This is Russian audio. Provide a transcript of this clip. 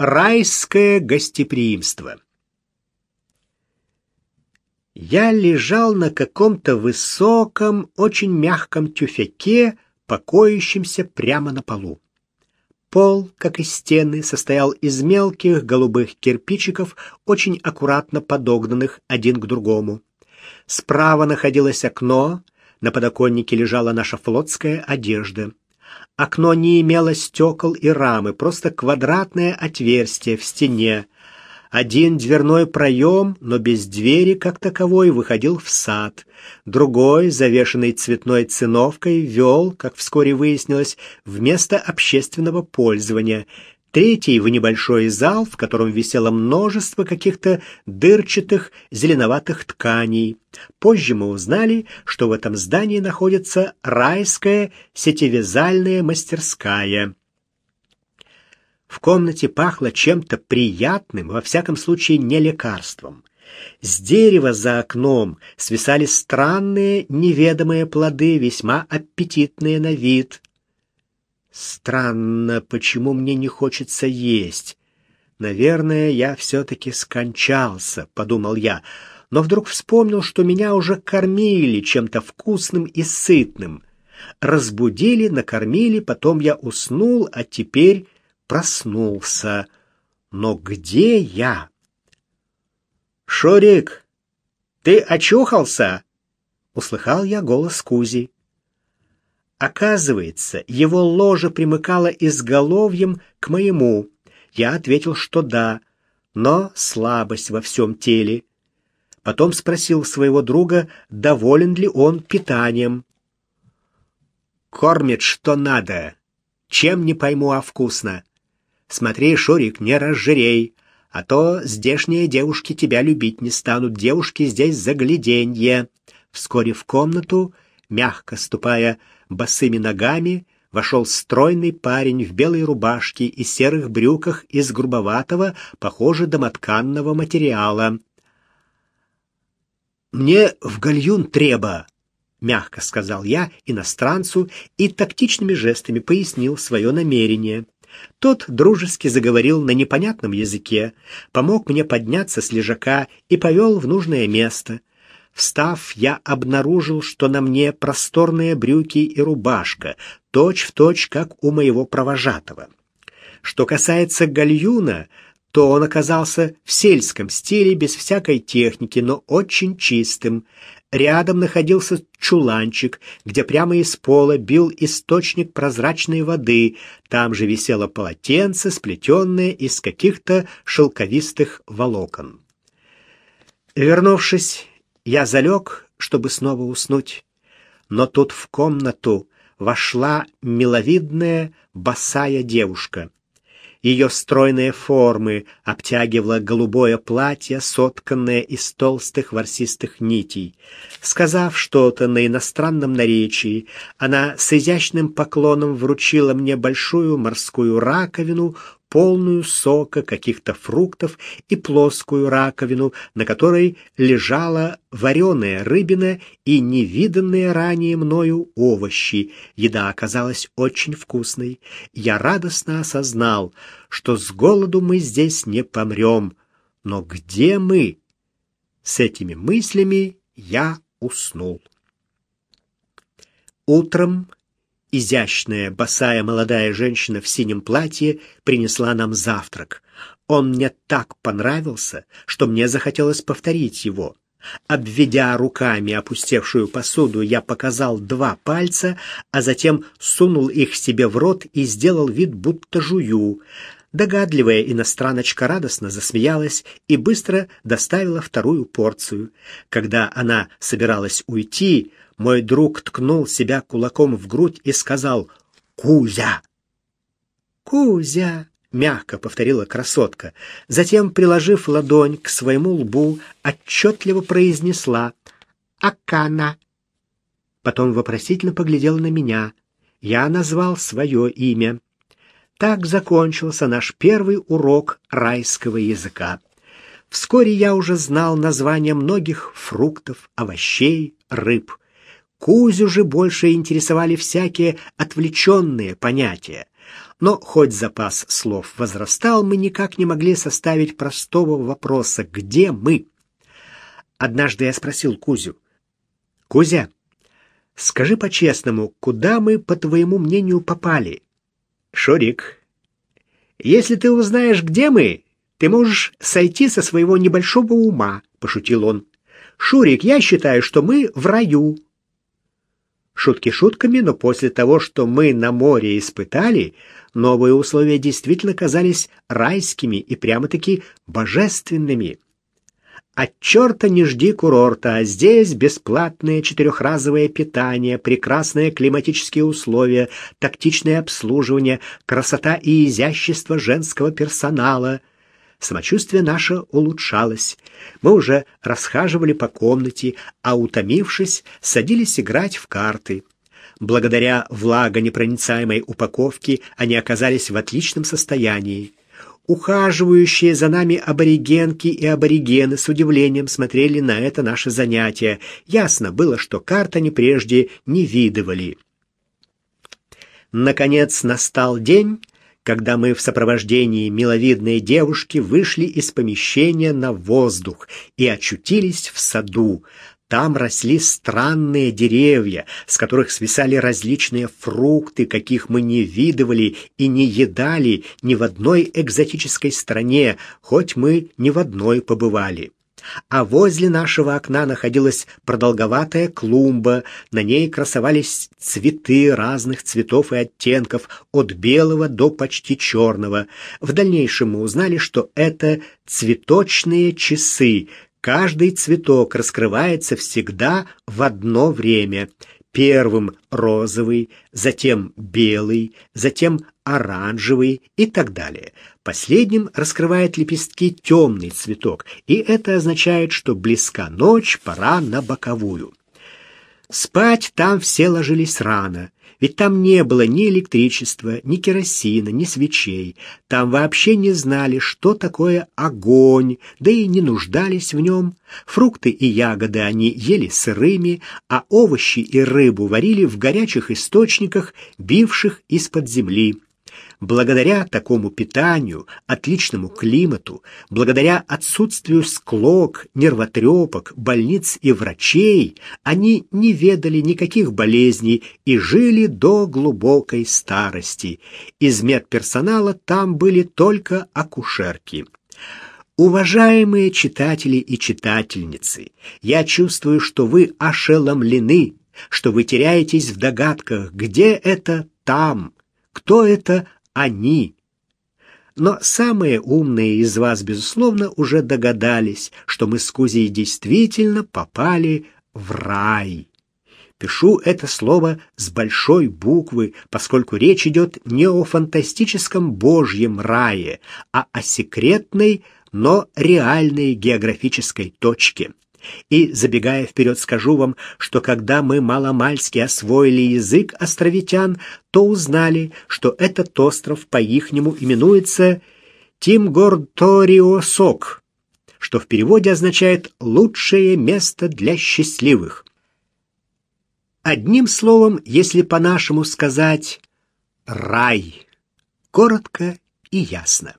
Райское гостеприимство. Я лежал на каком-то высоком, очень мягком тюфяке, покоящемся прямо на полу. Пол, как и стены, состоял из мелких голубых кирпичиков, очень аккуратно подогнанных один к другому. Справа находилось окно, на подоконнике лежала наша флотская одежда. Окно не имело стекол и рамы, просто квадратное отверстие в стене. Один дверной проем, но без двери как таковой, выходил в сад. Другой, завешенный цветной циновкой, вел, как вскоре выяснилось, в место общественного пользования – третий в небольшой зал, в котором висело множество каких-то дырчатых зеленоватых тканей. Позже мы узнали, что в этом здании находится райская сетевязальная мастерская. В комнате пахло чем-то приятным, во всяком случае не лекарством. С дерева за окном свисали странные неведомые плоды, весьма аппетитные на вид. Странно, почему мне не хочется есть. Наверное, я все-таки скончался, подумал я, но вдруг вспомнил, что меня уже кормили чем-то вкусным и сытным. Разбудили, накормили, потом я уснул, а теперь проснулся. Но где я? Шорик, ты очухался? Услыхал я голос Кузи. Оказывается, его ложа примыкала изголовьем к моему. Я ответил, что да, но слабость во всем теле. Потом спросил своего друга, доволен ли он питанием. «Кормит, что надо. Чем не пойму, а вкусно. Смотри, Шурик, не разжирей, а то здешние девушки тебя любить не станут. Девушки здесь загляденье». Вскоре в комнату, мягко ступая, босыми ногами вошел стройный парень в белой рубашке и серых брюках из грубоватого, похоже, домотканного материала. «Мне в гальюн треба», — мягко сказал я иностранцу и тактичными жестами пояснил свое намерение. Тот дружески заговорил на непонятном языке, помог мне подняться с лежака и повел в нужное место. Встав, я обнаружил, что на мне просторные брюки и рубашка, точь-в-точь, точь, как у моего провожатого. Что касается гальюна, то он оказался в сельском стиле, без всякой техники, но очень чистым. Рядом находился чуланчик, где прямо из пола бил источник прозрачной воды. Там же висело полотенце, сплетенное из каких-то шелковистых волокон. Вернувшись, я залег, чтобы снова уснуть, но тут в комнату вошла миловидная босая девушка. Ее стройные формы обтягивало голубое платье, сотканное из толстых ворсистых нитей. Сказав что-то на иностранном наречии, она с изящным поклоном вручила мне большую морскую раковину, полную сока, каких-то фруктов и плоскую раковину, на которой лежала вареная рыбина и невиданные ранее мною овощи. Еда оказалась очень вкусной. Я радостно осознал, что с голоду мы здесь не помрем. Но где мы? С этими мыслями я уснул. Утром Изящная, босая молодая женщина в синем платье принесла нам завтрак. Он мне так понравился, что мне захотелось повторить его. Обведя руками опустевшую посуду, я показал два пальца, а затем сунул их себе в рот и сделал вид, будто жую. Догадливая иностраночка радостно засмеялась и быстро доставила вторую порцию. Когда она собиралась уйти, мой друг ткнул себя кулаком в грудь и сказал «Кузя!» «Кузя!» — мягко повторила красотка. Затем, приложив ладонь к своему лбу, отчетливо произнесла «Акана!» Потом вопросительно поглядела на меня. Я назвал свое имя. Так закончился наш первый урок райского языка. Вскоре я уже знал названия многих фруктов, овощей, рыб — Кузю же больше интересовали всякие отвлеченные понятия. Но хоть запас слов возрастал, мы никак не могли составить простого вопроса «Где мы?». Однажды я спросил Кузю. «Кузя, скажи по-честному, куда мы, по твоему мнению, попали?» «Шурик, если ты узнаешь, где мы, ты можешь сойти со своего небольшого ума», — пошутил он. «Шурик, я считаю, что мы в раю». Шутки шутками, но после того, что мы на море испытали, новые условия действительно казались райскими и прямо-таки божественными. От черта не жди курорта, а здесь бесплатное четырехразовое питание, прекрасные климатические условия, тактичное обслуживание, красота и изящество женского персонала. Самочувствие наше улучшалось. Мы уже расхаживали по комнате, а утомившись, садились играть в карты. Благодаря влагонепроницаемой упаковке они оказались в отличном состоянии. Ухаживающие за нами аборигенки и аборигены с удивлением смотрели на это наше занятие. Ясно было, что карт они прежде не видывали. Наконец настал день, когда мы в сопровождении миловидной девушки вышли из помещения на воздух и очутились в саду. Там росли странные деревья, с которых свисали различные фрукты, каких мы не видывали и не едали ни в одной экзотической стране, хоть мы ни в одной побывали а возле нашего окна находилась продолговатая клумба, на ней красовались цветы разных цветов и оттенков, от белого до почти черного. В дальнейшем мы узнали, что это цветочные часы. Каждый цветок раскрывается всегда в одно время. Первым розовый, затем белый, затем оранжевый и так далее. Последним раскрывает лепестки темный цветок, и это означает, что близка ночь, пора на боковую. Спать там все ложились рано, ведь там не было ни электричества, ни керосина, ни свечей. Там вообще не знали, что такое огонь, да и не нуждались в нем. Фрукты и ягоды они ели сырыми, а овощи и рыбу варили в горячих источниках, бивших из-под земли. Благодаря такому питанию, отличному климату, благодаря отсутствию склок, нервотрепок, больниц и врачей, они не ведали никаких болезней и жили до глубокой старости. Из медперсонала там были только акушерки. Уважаемые читатели и читательницы, я чувствую, что вы ошеломлены, что вы теряетесь в догадках, где это там, кто это они. Но самые умные из вас, безусловно, уже догадались, что мы с Кузей действительно попали в рай. Пишу это слово с большой буквы, поскольку речь идет не о фантастическом божьем рае, а о секретной, но реальной географической точке. И, забегая вперед, скажу вам, что когда мы маломальски освоили язык островитян, то узнали, что этот остров по-ихнему именуется Тимгорториосок, что в переводе означает «лучшее место для счастливых». Одним словом, если по-нашему сказать «рай», коротко и ясно.